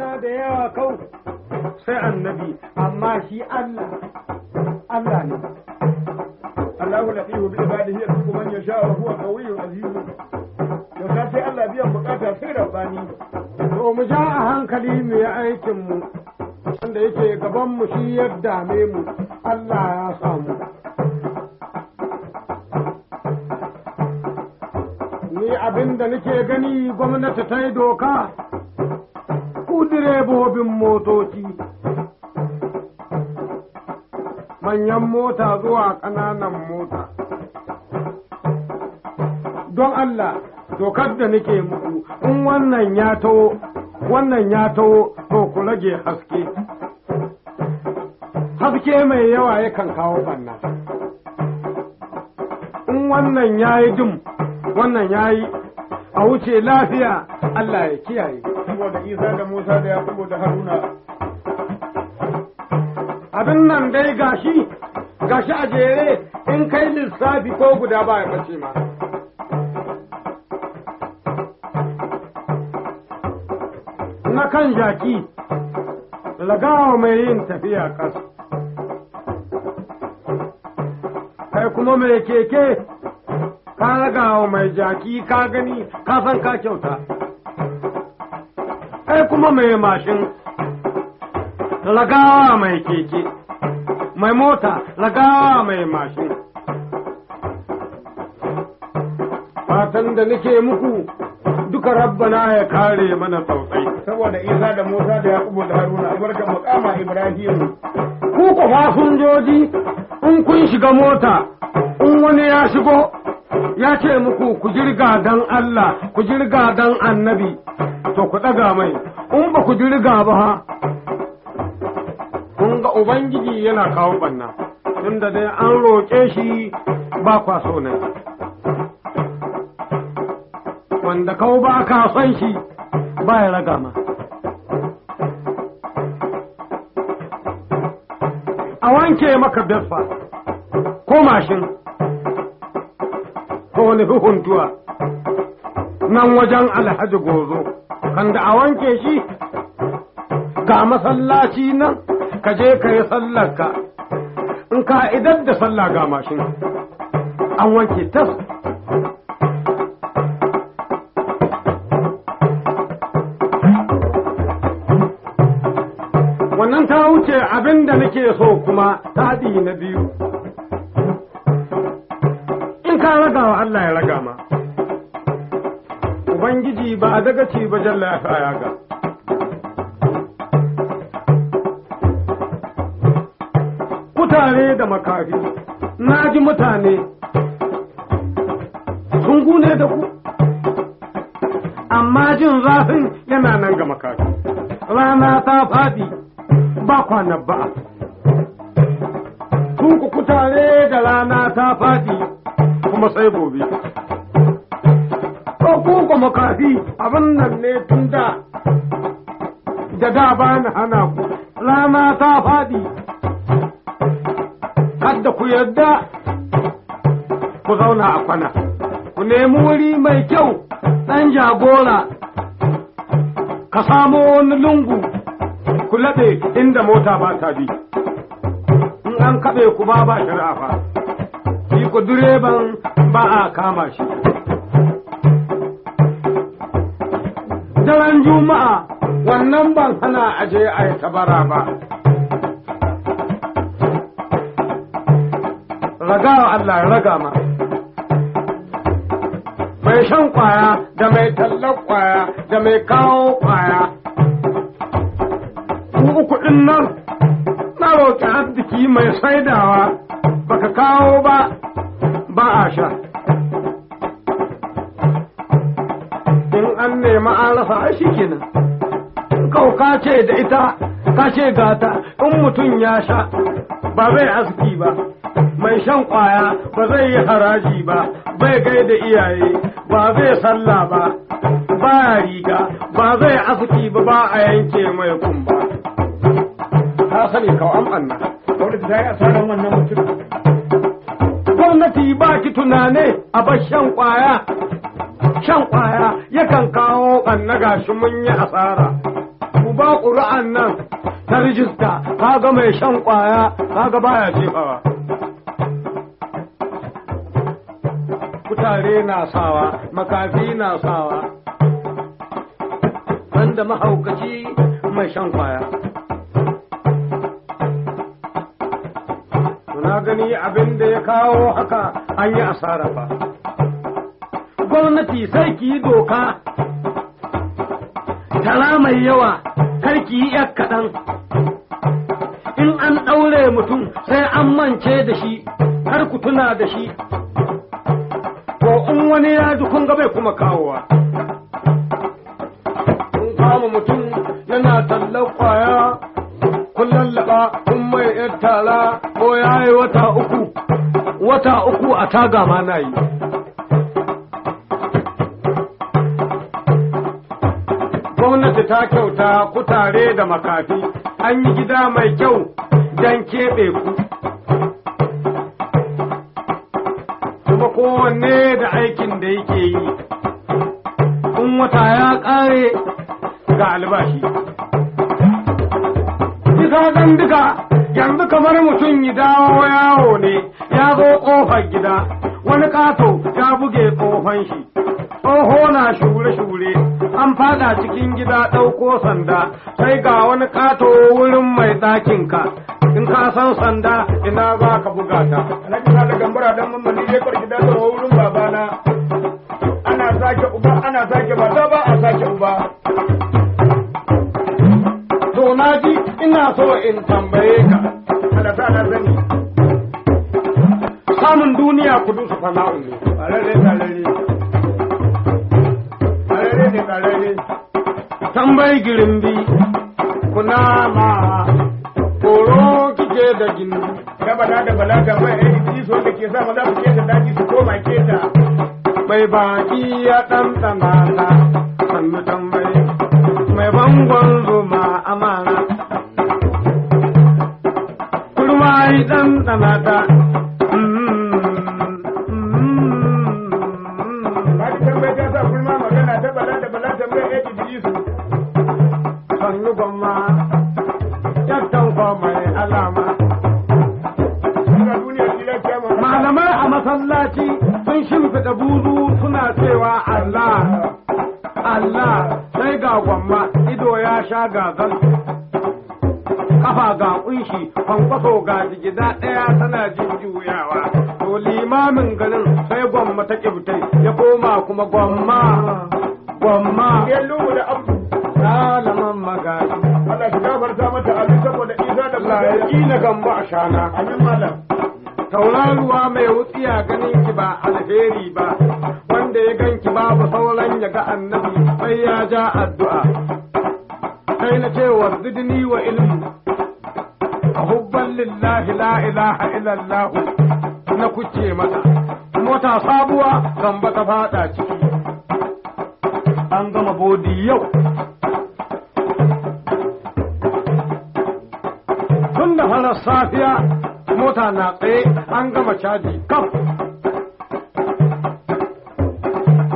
suna da yawa kau sai annabi amma shi Allah Allah ne. Allahu latifu bi ibadihi yarzuqu man yasha wa huwa qawiyyun aziz. To ka ce Allah biyan buƙata sai rabbani. To mu ja a hankali mu yi aikin mu. Wanda yake gaban mu shi ya dame mu. Allah ya samu. Ni abin da nake gani gwamnati ta yi doka. Ku direbobin motoci. Manyan mota zuwa ƙananan mota. Don Allah dokar da nake muku in wannan ya taho wannan ya taho to ku rage haske. Haske mai yawa yakan kawo banna in wannan ya yi dim wannan ya yi a wuce lafiya Allah ya kiyaye. Saboda Isa da Musa da Yakubu da Haruna. Abin nan dai gashi gashi a jere in kai lissafi ko guda ba ya bace ma. Na kan jaki lagawa mai yin tafiya kas. Kai kuma mai keke ka ragawa mai jaki ka gani ka san ka kyauta. Kai kuma mai mashin? Lagawa mai keke. Mai mota lagawa mai mashin. Fatan da nake muku duka rabbana ya kare mana tsautsai saboda Isa da Musa da Yakubu da Haruna albarkan maqama Ibrahim. Ku ku fasinjoji in kun shiga mota in wani ya shigo ya ce muku ku jirga dan Allah ku jirga dan annabi. To ku ɗaga mai in ba ku jirga ba kun ga ubangiji yana kawo banna tunda dai an roƙe shi ba kwa so ne. Wanda kawo ba ka son shi ba ya raga ma. A wanke maka besfa ko mashin ko wani huntuwa nan wajen alhaji gozo. Kan da a wanke shi. Ga masallaci nan ka je ka yi sallarka. In ka idar da sallah ga mashin an wanke tas. Wannan ta wuce abin da nake so kuma taɗi na biyu. In ka raga wa Allah ya raga ma. Ubangiji ba a daga ci ba jalla ya ya ga. Kutare da makafi na ji mutane sun gune da ku amma jin zafin yana nan ga makafi rana ta faɗi ba kwana ba. Ku kutare da rana ta faɗi kuma sai gobe. Ko ku makafi abin nan ne tun da. Da da ba na hana ku rana ta faɗi. Hadda ku yarda ku zauna a kwana. Ku nemi wuri mai kyau ɗan jagora. Ka samo wani lungu ku laɓe inda mota ba ta bi. In an kaɓe ku ba ba shari'a fa. Shi ku direban ba a kama shi. Daren juma'a wannan ban hana aje a yi tabara ba. Ragawa Allah ya raga ma. Mai shan ƙwaya da mai tallar ƙwaya da mai kawo ƙwaya. Uku ɗin nan na roƙi arziki mai saidawa. Baka kawo ba ba a sha. An nema an rasa shi kenan kau ka ce da ita ka ce gata in mutum ya sha ba zai aski ba. Mai shan ƙwaya ba zai yi haraji ba bai gaida iyaye ba zai sallah ba ba riga ba zai aski ba ba a yanke mai kumba. Ka sani kawai an anna. Gwamnati ta yi asarar wannan mutum. Gwamnati ba ki tunane a bar shan ƙwaya. Shan ƙwaya yakan kawo annaga shi mun yi asara. Ku ba jihar nan ta rijista kaga mai shan ƙwaya kaga baya jefawa. Kutare na sawa makafi na sawa. Banda mahaukaci mai shan ƙwaya. Na gani abin da ya kawo haka an yi asara fa. Gwamnati sai ki yi doka. Tara mai yawa kar ki yi kaɗan. In an ɗaure mutum sai an mance da shi kar ku tuna da shi. Ko in wani ya ji kun bai kuma kawowa. Kun kama mutum yana tallar ƙwaya kun lallaba kun mai yar tara ko ya yi wata uku. Wata uku a taga ma na yi. Gwamnati ta kyauta kutare da makafi. An yi gida mai kyau don keɓe ku. Kuma kowanne da aikin da yake yi. In wata ya ƙare ga albashi. Bisa dan duka yanzu kamar mutum ya dawo yawo ne ya zo ƙofar gida. Wani ƙato ya buge ƙofan shi. Tsoho na shure-shure. An fada cikin gida ɗauko sanda sai ga wani ƙato wurin mai ɗakinka in ka san sanda ina za ka buga ta Alhaji Sale Gambara dan mamman ne ya karki da wurin babana. Ana sake uba, ana sake mata ba a sake uba. to na ji ina so in tambaye ka Ana sa na sani. samun duniya kudu su fana'u ne girimbi kuna ma koro kike da gindi Da bala da bala ga mai ɗan Idris wanda ke sa maza su keta daji su koma keta. mai baki ya ɗanɗana ta shimfiɗa buzu suna cewa Allah Allah sai ga gwamma ido ya sha gazal kafa ga ƙunshi kwankwaso ga jigida ɗaya tana jujjuyawa. To limamin garin sai gwamma ta kibtai ya koma kuma gwamma gwamma. Da abdu. malaman magaji Allah shi gafarta mata abin saboda isa da Allah ya ƙila gamba a shana. Amin malam. Tauraruwa mai wutsiya ganin ki ba alheri ba. Wanda ya ganki babu sauran ya ga annabi sai ya ja addu'a. Sai na ce wa zidni wa ilmu a hubban lillahi la ilaha illallah na kuce mata. Mota sabuwa gamba ta fada ciki. An gama bodi yau. Tun da farar safiya mota na tsaye an gama caji kam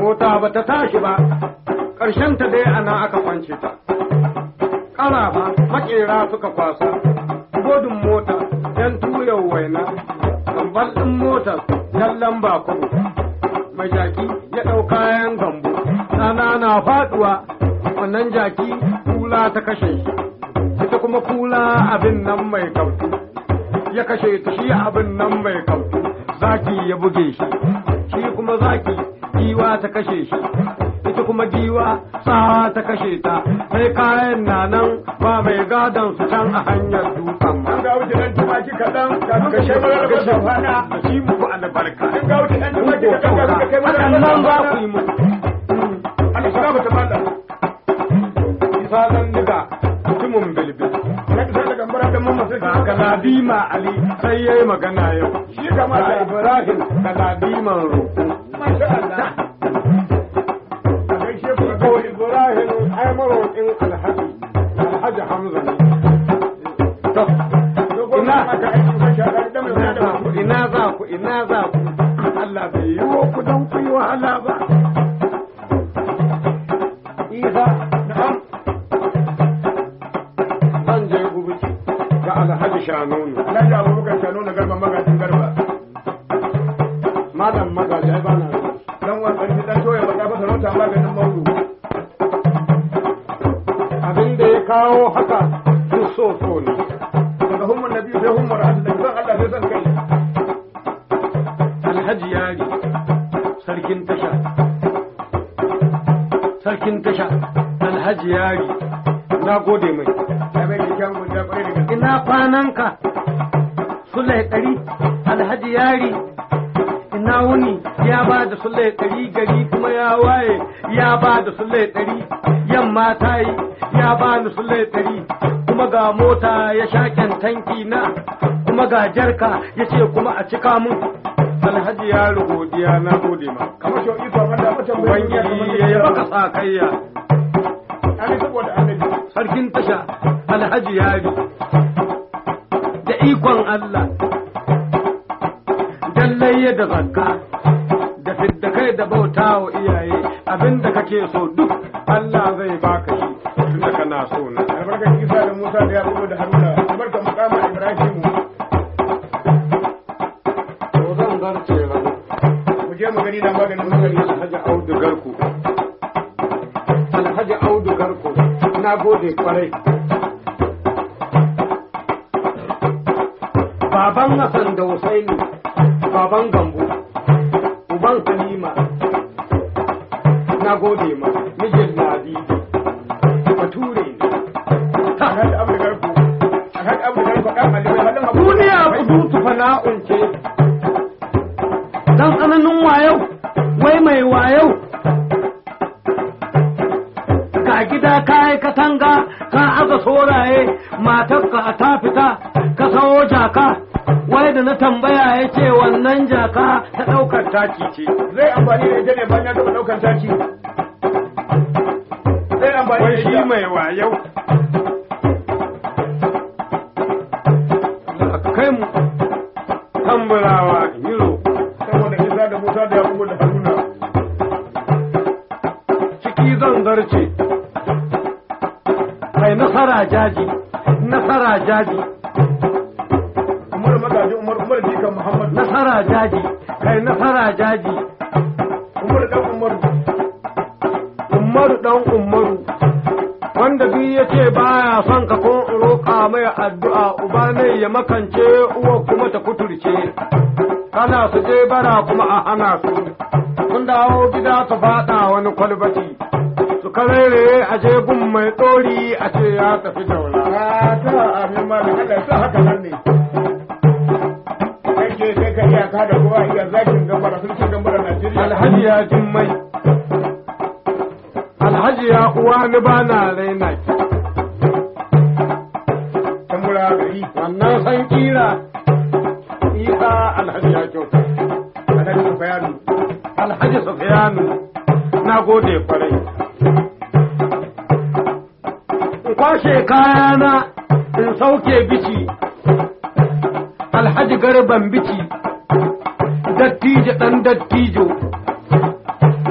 mota ba ta tashi ba ta dai ana aka kwance ta. Ƙarafa makera suka kwasa. Godin mota yan tuyar waina. Gambar ɗin motar yan lamba kudu mai jaki ya ɗau kayan gambo rana na faɗuwa wannan jaki kula ta kashe shi. Ita kuma kula abin nan mai kautu ya kashe ta shi abin nan mai kautu zaki ya buge shi shi kuma zaki giwa ta kashe shi. Ita kuma giwa tsawa ta kashe ta sai kayan na nan ba mai gadon su can a hanyar dukan ma ga wuce ɗan tumaki kaɗan kafin ka kai mara da fana. da shi muku albarka. An ga wuce ɗan tumaki kaɗan kafin ka kai mara da hakan nan za ku yi muku. Allah shi gafarta malam. isa galadima ali sai yayi magana yau. Shi kamar ibrahim galadiman roƙo. Sarkin tasha. Sarkin tasha alhaji yari. Na gode mai. Ya bai ƙwarai da gaske. Ina kwananka? Sulai ɗari alhaji yari. Ina wuni? Ya ba da sulai ɗari gari kuma ya waye. Ya ba da sulai ɗari yamma ta yi. Ya ba ni sulai ɗari kuma ga mota ya sha tanki na kuma ga jarka ya ce kuma a cika mun. Alhaji yari godiya na gode ma. Kamar shi iko wanda mutum bai ubangiji ya yi maka sa kayya. Ani saboda annabi. Sarkin tasha alhaji yari. Da ikon Allah. Dallaye da zakka. Da fidda kai da bauta wa iyaye. Abinda kake so duk Allah zai baka shi. Tunda kana so na. Albarkar isa da musa da yakubu da haruna. Je mu gani na maganin magani alhaji audu garku alhaji audu garku na gode ƙwarai. Baban Hassan da Husaini baban Gambo uban Halima. Na gode ma. Taki ce. Zai amfani da ita ne bayan ya taɓa ɗaukar taki. Zai amfani da shi ita. mai ka kai mu tamburawa yiro saboda isa da musa da yakubu da haruna ciki zan zarce. Mai nasara jaji nasara jaji. Umar magaji umar umar jikan muhammad nasara jaji. Bara kuma a hana su. Sun dawo gida su faɗa wani kwalbati. Su karere a jegun mai ɗori a ce ya tafi daula a ta amin ma da sa haka nan ne. Kai ke kai ka iya ka da kowa iya zakin gambara sulkin gambara Najeriya. Alhaji ya jimmai alhaji ya uwa ni ba na raina ki. Tambura gari. Wannan san kira. Sufyanu na gode ƙwarai. In kwashe kayana in sauke bici. Alhaji garban bici. Dattijo ɗan dattijo.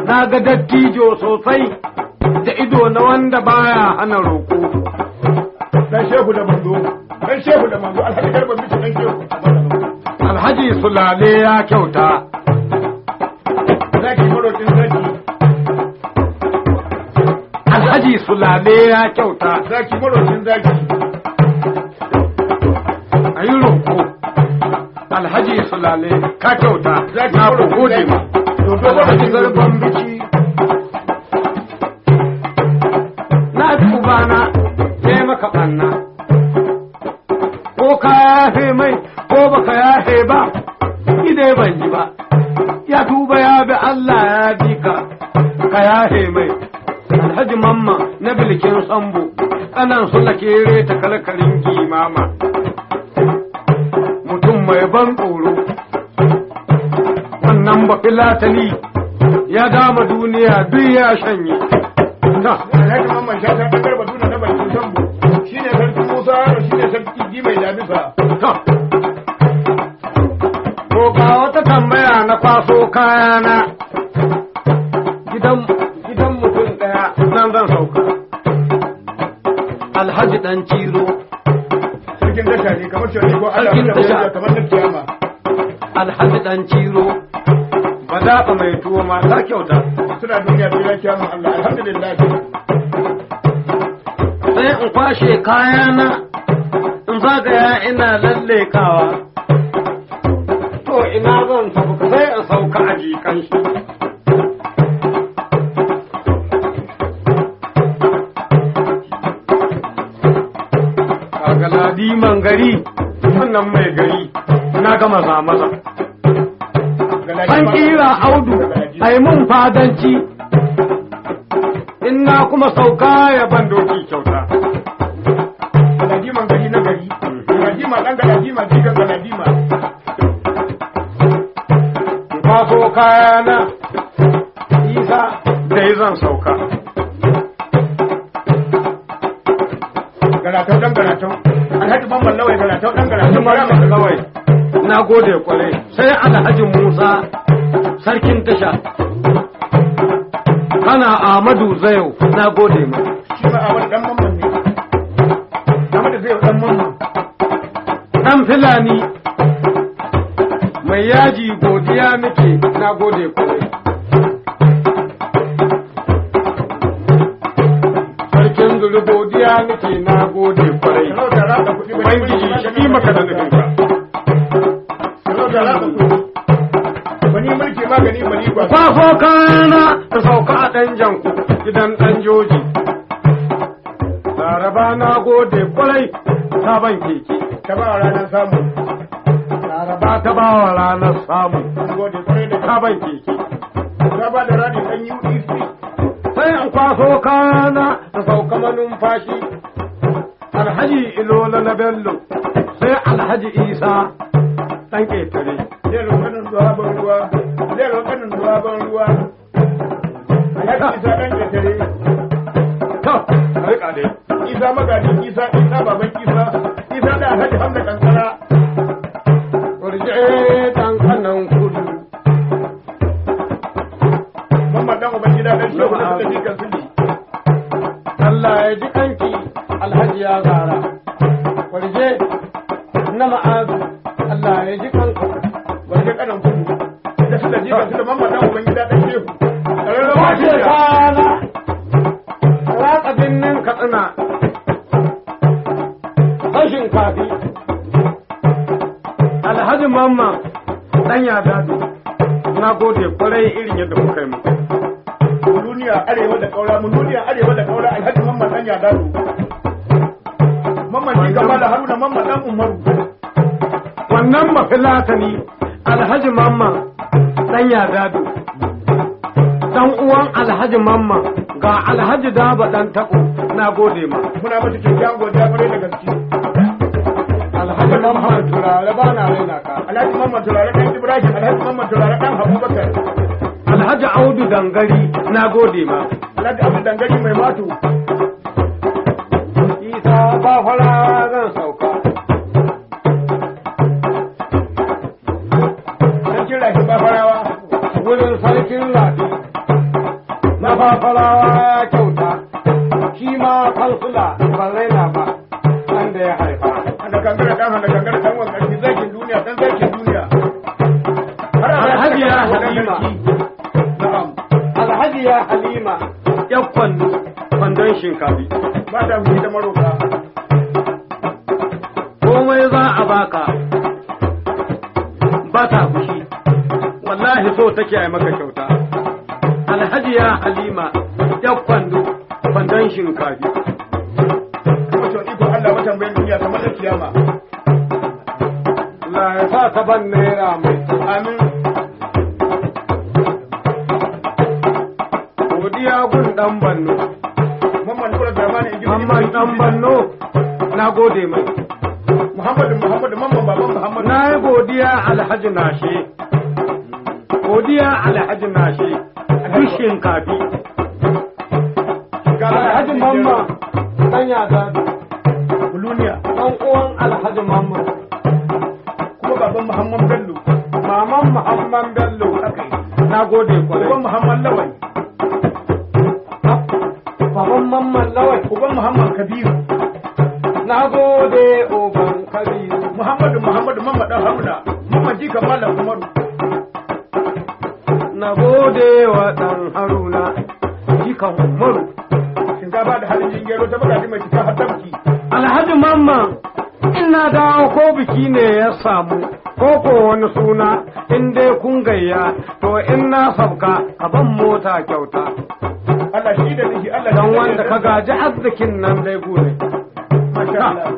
Na ga dattijo sosai da ido na wanda baya hana roƙo. Dan shehu da manzo dan shehu da manzo alhaji garba bici dan shehu. Alhaji sulale ya kyauta. Alhaji sulale ya kyauta. Zaki marokin zaki. A yi roƙo. Alhaji sulale ka kyauta. Zaki gode zaki. ma. To to alhaji garban biki. Na bilkin sambo a nan su kere ta kalkarin gimama mutum mai ban tsoro wannan ba filatani ya dama duniya duk ya shanye. Ba za ka mai tuwo ma ta kyauta. Suna duniya sai ya kiyama Allah alhamdulillah. Sai in kwashe kayana in zagaya ina lallekawa. To ina zan tafi sai in sauka a jikan shi. Kaga ladiman gari sannan mai gari na gama za maza an kira audu ai mun fadanci in na kuma sauka ya ban doki kyauta Galadiman gari na gari. Galadima ɗan galadima jikan galadima. kwaso kayana isa da zan sauka Galatau ɗan galatau. Alhaji Mamman Lawai galatau ɗan galatau. Na gode ƙwarai. Sai alhaji musa sarkin tasha. Kana amadu zayo na gode ma. Shi ma a wani ɗan mamman ne. Amadu zai ɗan mamman. dan filani mai yaji godiya nake na gode ƙwarai. Sarkin zuru godiya nake na gode ƙwarai. Ubangiji shi maka da nufinka Wani mulki magani bani ba. kwafo kana da sauka a ɗan janku gidan ɗan joji. Laraba na gode ƙwarai sabon keke. Ta ba ranar samu. Laraba ta ba wa ranar samu gode ƙwarai da sabon keke. ta ba da rani ɗan UEC. Sai an kwaso kana da sauka manumfashi. Alhaji Ilola na Bello sai Alhaji Isa ɗan ƙetare. Zai roƙanin zuwa ban ruwa. Zai roƙanin zuwa ban ruwa. Alhaji Isa ɗan ƙetare. To, riƙa dai. Isa magajin Isa Isa baban Isa. Isa da Alhaji Hamda Kankara. Alhaji mamman dan ya dado. Mamman jika mala haruna mamman dan umaru. Wannan mafilatani Alhaji mamma ɗan ya dadu. Dan uwan Alhaji mamma ga Alhaji daba ɗan taɓo. Na gode ma. Muna mata kyakkyawan godiya ƙwarai da gaske. Alhaji mamma turare ba na raina ka. Alhaji mamman turare dan Ibrahim alhaji mamman turare dan Abubakar. Alhaji Audu Dangari na gode ma. Alhaji Abu Dangari mai mato. Isa ba fara zan sauka. Ba farawa. Wurin sarkin rafi. Na ya kyauta. Shi ma kansula ban raina ba. Wanda ya haifa. Handa kankara dan handa kankara dan wankarki zakin duniya dan zakin duniya. Har a Alhaji ya Halima. Halima. Na'am. Alhaji ya Halima. Yan kwando. Kwandon shinkafi. Ba ta fushi da maroka. Komai za a baka. Ba ta fushi. Wallahi so take a maka kyauta. Alhaji ya Halima. Yan kwando. Kwandon shinkafi. Kuma to iko Allah watan bayan duniya kamar da kiyama. Allah ya sa ka ban naira mai Amin. godiya gun dan banno. Mamman dan banno na gode mai. Muhammadu Muhammadu Mamman baban Muhammadu. Na yi godiya alhaji nashe. Godiya alhaji nashe. Duk shinkafi. Alhaji mamma dan ya gado. Buluniya. Dan uwan alhaji mamma. Kuma baban Muhammad Bello. Maman Muhammad Bello. Na gode ƙwarai. Uban Muhammad Lawal. Baban mamman lawai. Uban Muhammad Kabiru. Na gode uban kabiru. Muhammadu Muhammadu Mamman dan Haruna Mamman jika Malam Umaru. Na gode wa ɗan haruna jikan umaru. Shinkafa da halin jingero ta buga mai cika har tabki alhaji mamman ina dawo ko biki ne ya samu. Ko ko wani suna in dai kun gayya to in na sabka ka ban mota kyauta. Allah shi da shi Allah don wanda ka gaji arzikin nan dai gune Masha Allah.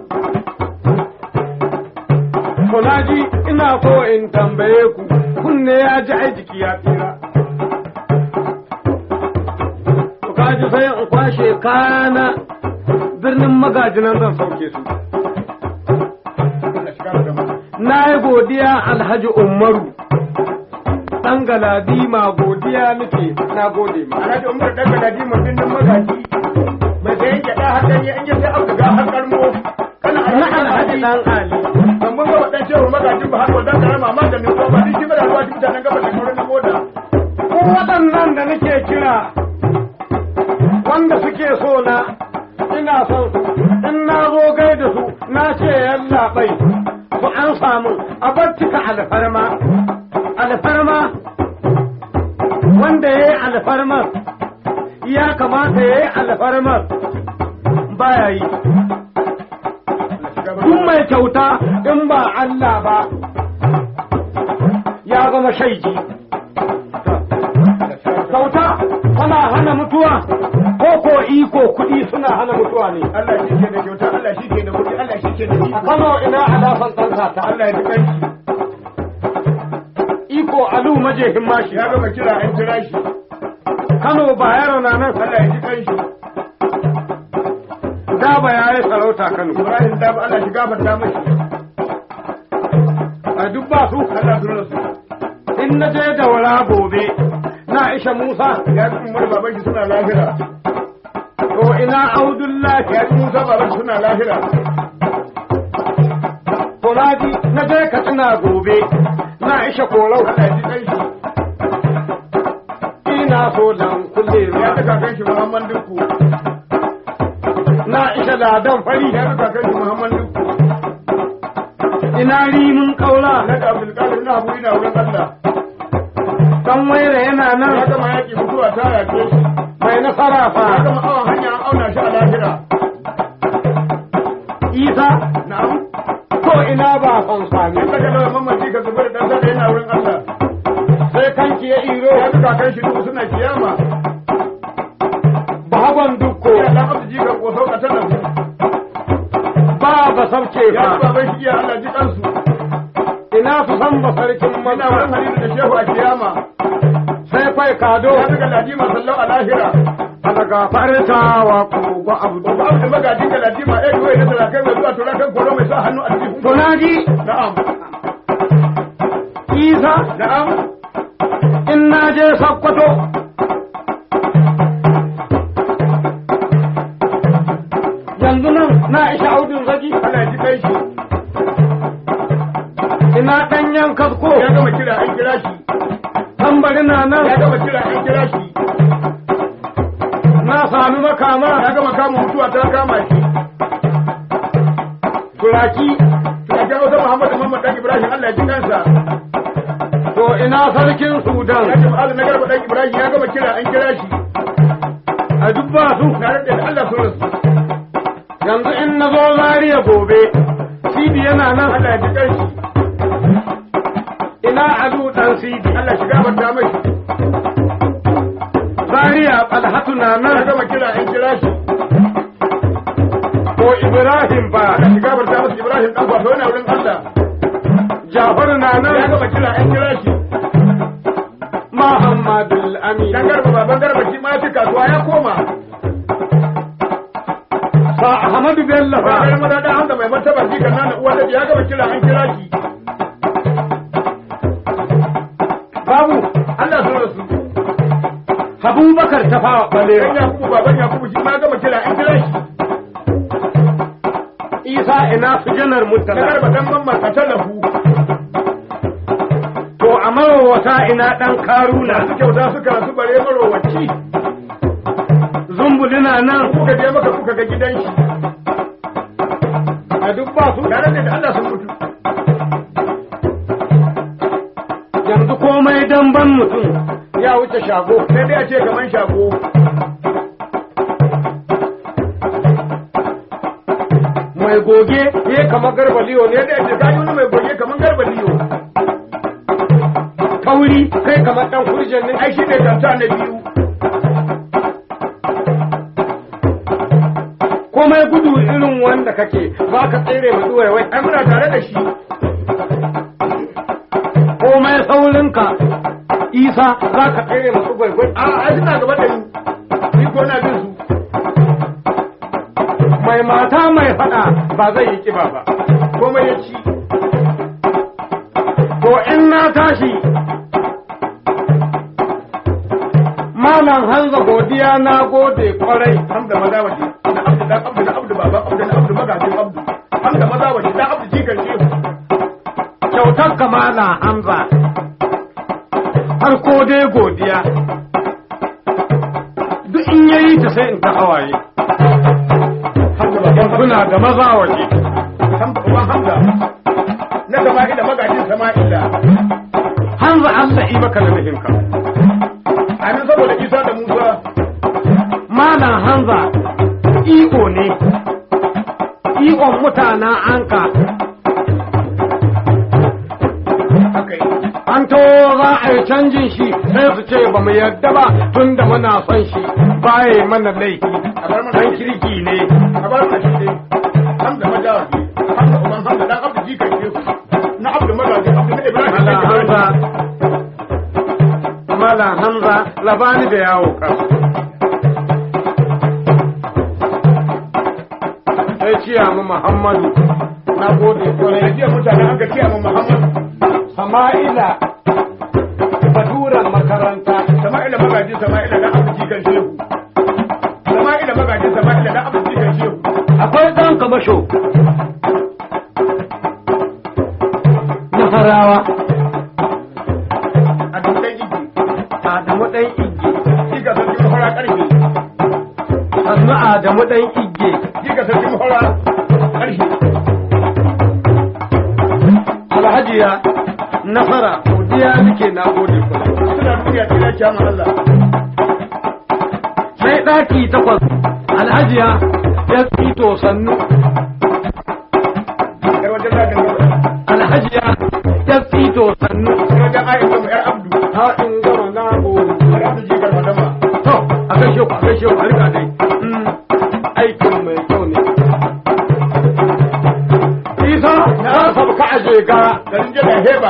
Ji ina so in tambaye ku kunne ya ji ai jiki ya tsira. To kaji sai in kwashe kana birnin magajinan zan sauke su. Na yi godiya alhaji umaru. Ɗan galadima godiya nake na gode ma. Alhaji Umar dan Galadi mutum din magaji. Mai sayan gyada har gani an yi sai aka ga har karmo. Kana na alhaji ɗan ali. Kan mun ga wadan shehu magajin ba har wadan karama maganin ko ba. Shi ba da ruwa shi mutanen gaba da kaurin moda ko waɗannan da nake kira wanda suke so na ina son in na zo gaida su na ce yalla samu a bar cika alfarma. Alfarma. Wanda ya yi alfarmar ya kamata ya yi alfarmar baya yi. Duk mai kyauta in ba Allah ba ya zama shaiji kyauta tana hana mutuwa ko ko iko kuɗi suna hana mutuwa ne. Allah shi da kyauta Allah shi a kano ina alafan ɗan ta. Allah ya kanshi iko alu majehin mashi. Ya gama kira an kira shi. Kano ba yaro na nan. Allah ya ji kanshi da ba ya yi sarauta kano. Ibrahim da Allah shi gafarta mashi. A duk ba su. Allah su rasu. In na je da wala gobe na isha musa. Ya ji umar baban shi suna lahira. To ina audullahi ya ji musa baban shi suna lahira. To na je katsina gobe. Na isha korau Allah ya ji kanshi ina so dan kulle ya ji kakan shi Muhammad Dukku. Na isha ladan fari. Ya ji kakan shi Muhammad Dukku. Ina rimin kaula na da Abdul Qadir na Abu ina wurin Allah. Dan waira yana ya nan gama yaki mutuwa ta yake shi. Mai nasara ya fa gama awon hanya an auna shi a lahira. Isa ko ina ba sami in daga lawan mamaci ka zubar da ɗan yana wurin Allah. Sai kanki ya iro ya ji kakan shi duk suna kiyama. Baban dukko. Ya dan abu ji kan koso ka tana ba ba. Ya ji ba baban shi iya Allah ji kansu. Ina su san ba sarkin ina wurin Halilu da Shehu a kiyama. Sai kai kado. Ya ji Galadima sallau a lahira. A daga farta wa kogo abu ba abu da eh kawai talakai mai zuwa turakan koro mai sa hannu a cikin na'am. Isa. Na'am. In na je sakkwato yanzu nan na isha zaki ya ji kai shi. Ina ɗanyen kasko. Ya gama kira an kira shi. Tambari na ya nan gama kira an kira shi. Makama ya gama kama mutuwa ta kama shi. Turaki ga wata Muhammadu Muhammad dan Ibrahim Allah ya ji kansa. To ina sarkin sudan? Ya ma'azu na garba dan Ibrahim ya gama kira an kira shi. A duk ba su. Na da Allah sun rasu. Yanzu in na zo zariya gobe sidi yana nan. Allah ya ji kanshi. Ina adu dan sidi? Allah shiga banta mai. Zariya alhatu na ya nan gama kira an kira shi ko ibrahim ba Allah shiga banta masa Ibrahim dan kwato yana wurin Allah jafar na ya nan gama kira an kira shi muhammadul amin dan garba baban garba shi ma ya fi kasuwa ya koma sa ahmadu bello ba ba ga maza da handa mai martaba shi kan nan uwa da ya gama kira an kira shi abubakar tafawa dan balewa Yakubu baban Yakubu shi ma gama kira shi isa ina su janar na mutala garba dan mamman ka talahu to a marowata ina dan karuna. Masu kyauta suka rasu bare marowaci. Zumbulina nan. Kuka je maka kuka ga gidan shi. A duk ba su tare da Allah sun mutu. Yanzu komai damban mutum. Wuce shago. Sai dai a ce kaman shago. Mai goge ya kama garbaliyo ne dai a ce kaji wani mai goge kaman garba liyo kauri kai kamar dan kurjan ne ai shi ne kanta na biyu. Komai gudu irin wanda kake ba ka tsere mu duwai wai ai muna tare da shi. Isa za ka tsere masu gwaigwai. A ai suna gaba da ni ni ko bin su. Mai mata mai fada ba zai yi kiba ba. Komai ya ci. To in na tashi malam hanza godiya na gode ƙwarai. Hamda maza waje na abdu dan abdu na abdu baba abdu na abdu magajin abdu. Hamda maza waje dan abdu jikan shehu. Kyautar kamala hamza. Har ko dai godiya. Duk in yayi ta sai in ta hawaye. Kuna da maza waje. Na sama'ila magajin sama'ila. Hanza Allah yi maka da muhimka amin saboda isa da musa. Malam hanza iko ne. Ikon mutanen anka. An za a yi canjin shi sai su ce ba mu yarda ba tun da muna son shi. Baya mana laifi dan kirki ne. A bar mana shi dai hamda maza waje hamda uban hamda dan abdu jikan shehu na abdu magajin abdu na ibrahim Malam na Hamza. Labani da yawo sai ciya mu Muhammadu. Na gode da ƙwarai jiya mutane an ga kiyama muhammad Sama'ila. Adamu ɗan Igge jiga sarki mahora ƙarfe Alhajiya Nasara godiya nake na gode ƙwarai suna duniya tsira kiyama Allah. Sai ɗaki takwas alhajiya ya tsito sannu.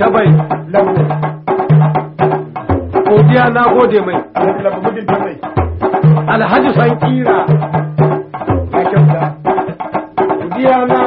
tabai lambo godiya na gode mai. Alhaji san kira ya kyauta. Godiya na